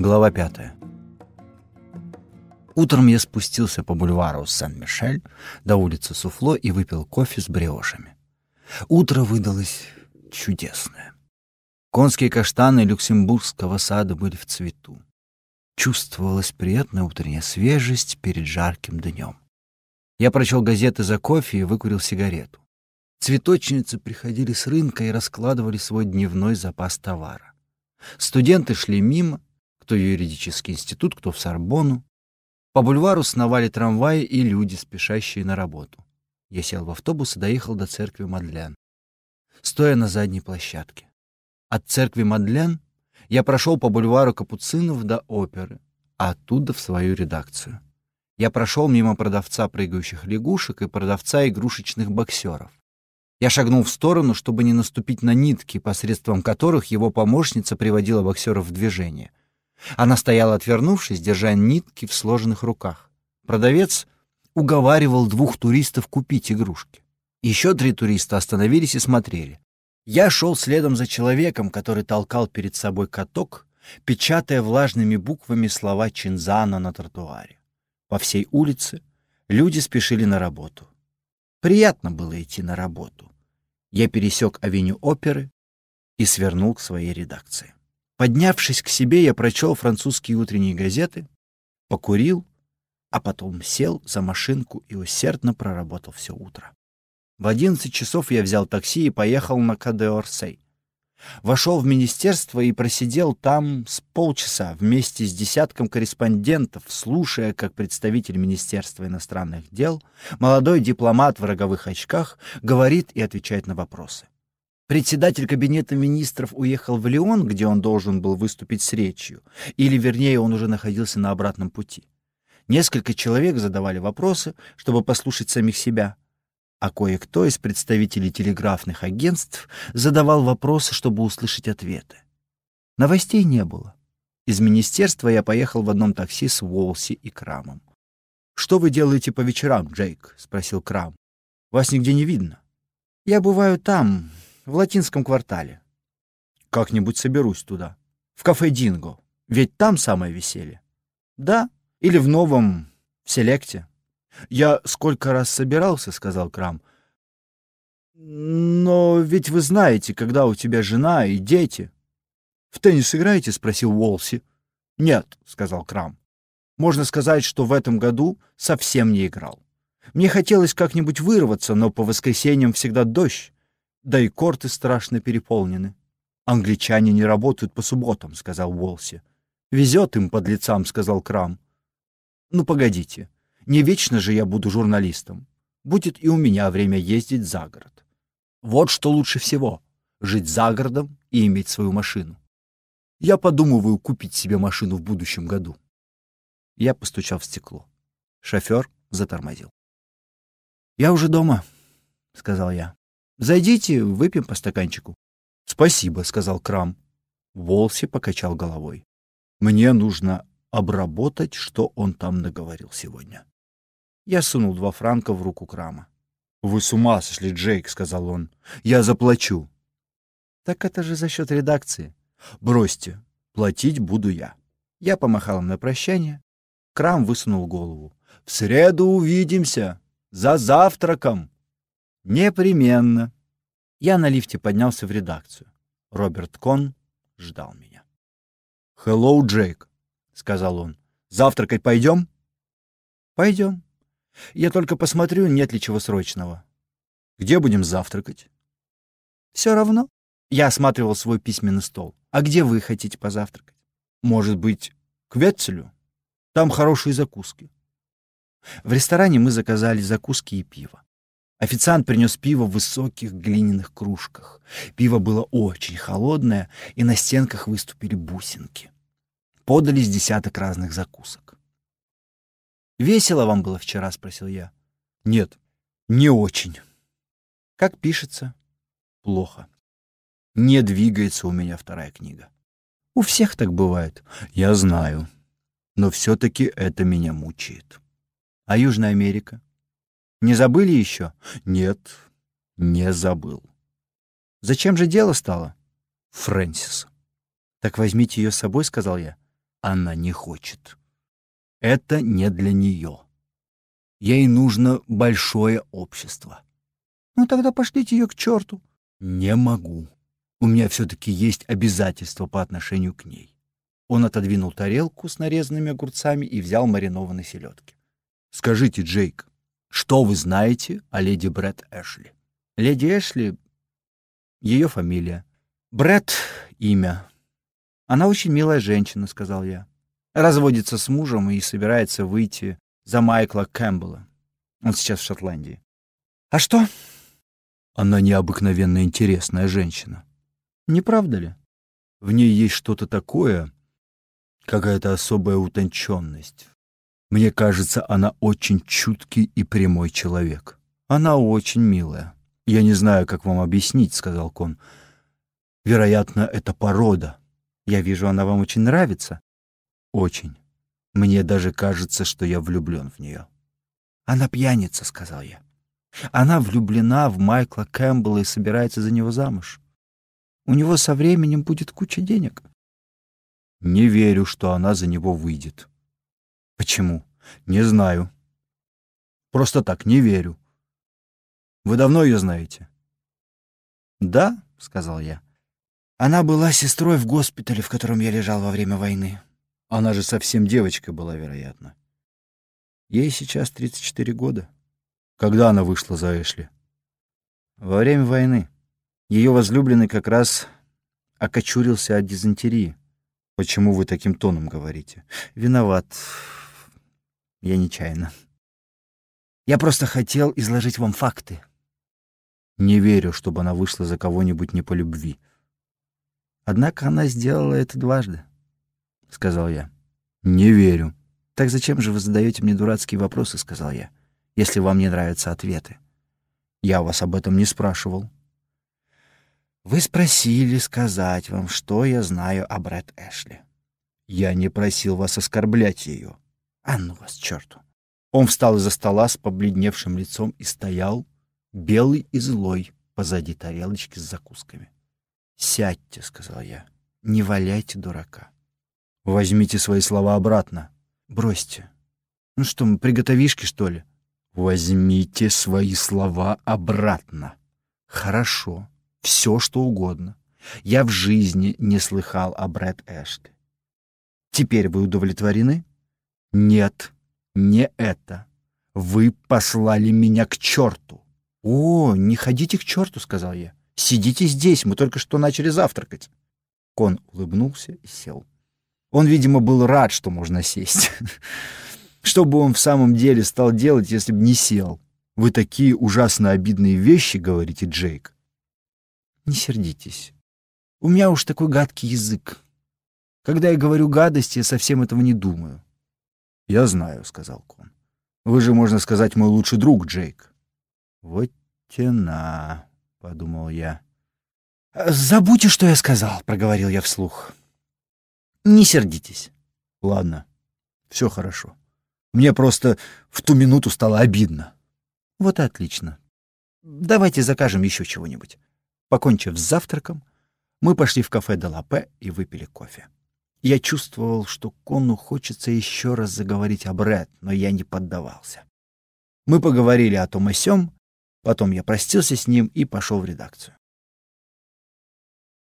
Глава пятая. Утром я спустился по бульвару Сен-Мишель до улицы Суфло и выпил кофе с бриошами. Утро выдалось чудесное. Конские каштаны Люксембургского сада были в цвету. Чувствовалась приятная утренняя свежесть перед жарким днем. Я прочел газеты за кофе и выкурил сигарету. Цветочницы приходили с рынка и раскладывали свой дневной запас товара. Студенты шли мимо, кто юридический институт, кто в Сорбонну. По бульвару сновали трамваи и люди, спешащие на работу. Я сел в автобус и доехал до церкви Мадлен, стоя на задней площадке. От церкви Мадлен я прошел по бульвару Капуцинов до оперы, а оттуда в свою редакцию. Я прошел мимо продавца прыгающих лягушек и продавца игрушечных боксеров. Я шагнул в сторону, чтобы не наступить на нитки, посредством которых его помощница приводила боксеров в движение. Она стояла, отвернувшись, держа нитки в сложенных руках. Продавец уговаривал двух туристов купить игрушки. Еще три туриста остановились и смотрели. Я шел следом за человеком, который толкал перед собой каток, печатая влажными буквами слова Чинзана на тротуаре. По всей улице люди спешили на работу. Приятно было идти на работу я пересек авеню оперы и свернул к своей редакции. Поднявшись к себе, я прочел французские утренние газеты, покурил, а потом сел за машинку и усердно проработал все утро. В одиннадцать часов я взял такси и поехал на Кадеорсей. Вошел в министерство и просидел там с полчаса вместе с десятком корреспондентов, слушая, как представитель Министерства иностранных дел, молодой дипломат в роговых очках, говорит и отвечает на вопросы. Председатель кабинета министров уехал в Лион, где он должен был выступить с речью, или, вернее, он уже находился на обратном пути. Несколько человек задавали вопросы, чтобы послушать самих себя — а кое-кто из представителей телеграфных агентств задавал вопросы, чтобы услышать ответы. Новостей не было. Из министерства я поехал в одном такси с Уолси и Крамом. «Что вы делаете по вечерам, Джейк?» — спросил Крам. «Вас нигде не видно». «Я бываю там, в латинском квартале». «Как-нибудь соберусь туда. В кафе «Динго». Ведь там самое веселье». «Да, или в новом, в селекте». «Я сколько раз собирался», — сказал Крам. «Но ведь вы знаете, когда у тебя жена и дети». «В теннис играете?» — спросил Уолси. «Нет», — сказал Крам. «Можно сказать, что в этом году совсем не играл. Мне хотелось как-нибудь вырваться, но по воскресеньям всегда дождь, да и корты страшно переполнены». «Англичане не работают по субботам», — сказал Уолси. «Везет им под лицам», — сказал Крам. «Ну, погодите. Не вечно же я буду журналистом. Будет и у меня время ездить за город. Вот что лучше всего — жить за городом и иметь свою машину. Я подумываю купить себе машину в будущем году. Я постучал в стекло. Шофер затормозил. «Я уже дома», — сказал я. «Зайдите, выпьем по стаканчику». «Спасибо», — сказал Крам. Волси покачал головой. «Мне нужно обработать, что он там наговорил сегодня». Я сунул два франка в руку Крама. «Вы с ума сошли, Джейк», — сказал он. «Я заплачу». «Так это же за счет редакции». «Бросьте, платить буду я». Я помахал им на прощание. Крам высунул голову. «В среду увидимся! За завтраком!» «Непременно!» Я на лифте поднялся в редакцию. Роберт Кон ждал меня. «Хеллоу, Джейк», — сказал он. «Завтракать пойдем?» «Пойдем». Я только посмотрю, нет ли чего срочного. Где будем завтракать? Все равно. Я осматривал свой письменный стол. А где вы хотите позавтракать? Может быть, к Ветцелю? Там хорошие закуски. В ресторане мы заказали закуски и пиво. Официант принес пиво в высоких глиняных кружках. Пиво было очень холодное, и на стенках выступили бусинки. Подались десяток разных закусок. «Весело вам было вчера?» — спросил я. «Нет, не очень». «Как пишется?» «Плохо. Не двигается у меня вторая книга». «У всех так бывает». «Я знаю. Но все-таки это меня мучает». «А Южная Америка?» «Не забыли еще?» «Нет, не забыл». «Зачем же дело стало?» «Фрэнсис». «Так возьмите ее с собой», — сказал я. она не хочет. Это не для нее. Ей нужно большое общество. Ну тогда пошлите ее к черту. Не могу. У меня все-таки есть обязательства по отношению к ней. Он отодвинул тарелку с нарезанными огурцами и взял маринованной селедки. Скажите, Джейк, что вы знаете о леди Брэд Эшли? Леди Эшли — ее фамилия. Брэд — имя. Она очень милая женщина, — сказал я. Разводится с мужем и собирается выйти за Майкла Кэмпбелла. Он сейчас в Шотландии. А что? Она необыкновенно интересная женщина. Не правда ли? В ней есть что-то такое, какая-то особая утонченность. Мне кажется, она очень чуткий и прямой человек. Она очень милая. Я не знаю, как вам объяснить, сказал Кон. Вероятно, это порода. Я вижу, она вам очень нравится. Очень. Мне даже кажется, что я влюблен в нее. Она пьяница, сказал я. Она влюблена в Майкла Кэмпбелла и собирается за него замуж. У него со временем будет куча денег. Не верю, что она за него выйдет. Почему? Не знаю. Просто так не верю. Вы давно ее знаете? Да, сказал я. Она была сестрой в госпитале, в котором я лежал во время войны. Она же совсем девочка была, вероятно. Ей сейчас 34 года. Когда она вышла за Эшли? Во время войны. Ее возлюбленный как раз окочурился от дизентерии. Почему вы таким тоном говорите? Виноват. Я нечаянно. Я просто хотел изложить вам факты. Не верю, чтобы она вышла за кого-нибудь не по любви. Однако она сделала это дважды, — сказал я. Не верю. Так зачем же вы задаете мне дурацкие вопросы, — сказал я, — если вам не нравятся ответы? Я вас об этом не спрашивал. Вы спросили сказать вам, что я знаю о Брэд Эшли. Я не просил вас оскорблять ее. А ну вас, черту. Он встал из-за стола с побледневшим лицом и стоял, белый и злой, позади тарелочки с закусками. «Сядьте», — сказал я, — «не валяйте дурака». «Возьмите свои слова обратно». «Бросьте. Ну что, мы приготовишки, что ли?» «Возьмите свои слова обратно». «Хорошо все, что угодно. Я в жизни не слыхал о Брэд Эшли. Теперь вы удовлетворены? Нет, не это. Вы послали меня к черту. О, не ходите к черту, сказал я. Сидите здесь, мы только что начали завтракать. Кон улыбнулся и сел. Он, видимо, был рад, что можно сесть. Что бы он в самом деле стал делать, если бы не сел? Вы такие ужасно обидные вещи говорите, Джейк. Не сердитесь. У меня уж такой гадкий язык. Когда я говорю гадости, я совсем этого не думаю. Я знаю, сказал Кон. Вы же, можно сказать, мой лучший друг, Джейк. Вот тена, подумал я. Забудьте, что я сказал, проговорил я вслух. Не сердитесь. Ладно, все хорошо. Мне просто в ту минуту стало обидно. Вот и отлично. Давайте закажем еще чего-нибудь. Покончив с завтраком, мы пошли в кафе Делапе и выпили кофе. Я чувствовал, что Конну хочется еще раз заговорить о Брэд, но я не поддавался. Мы поговорили о том и сём, потом я простился с ним и пошел в редакцию.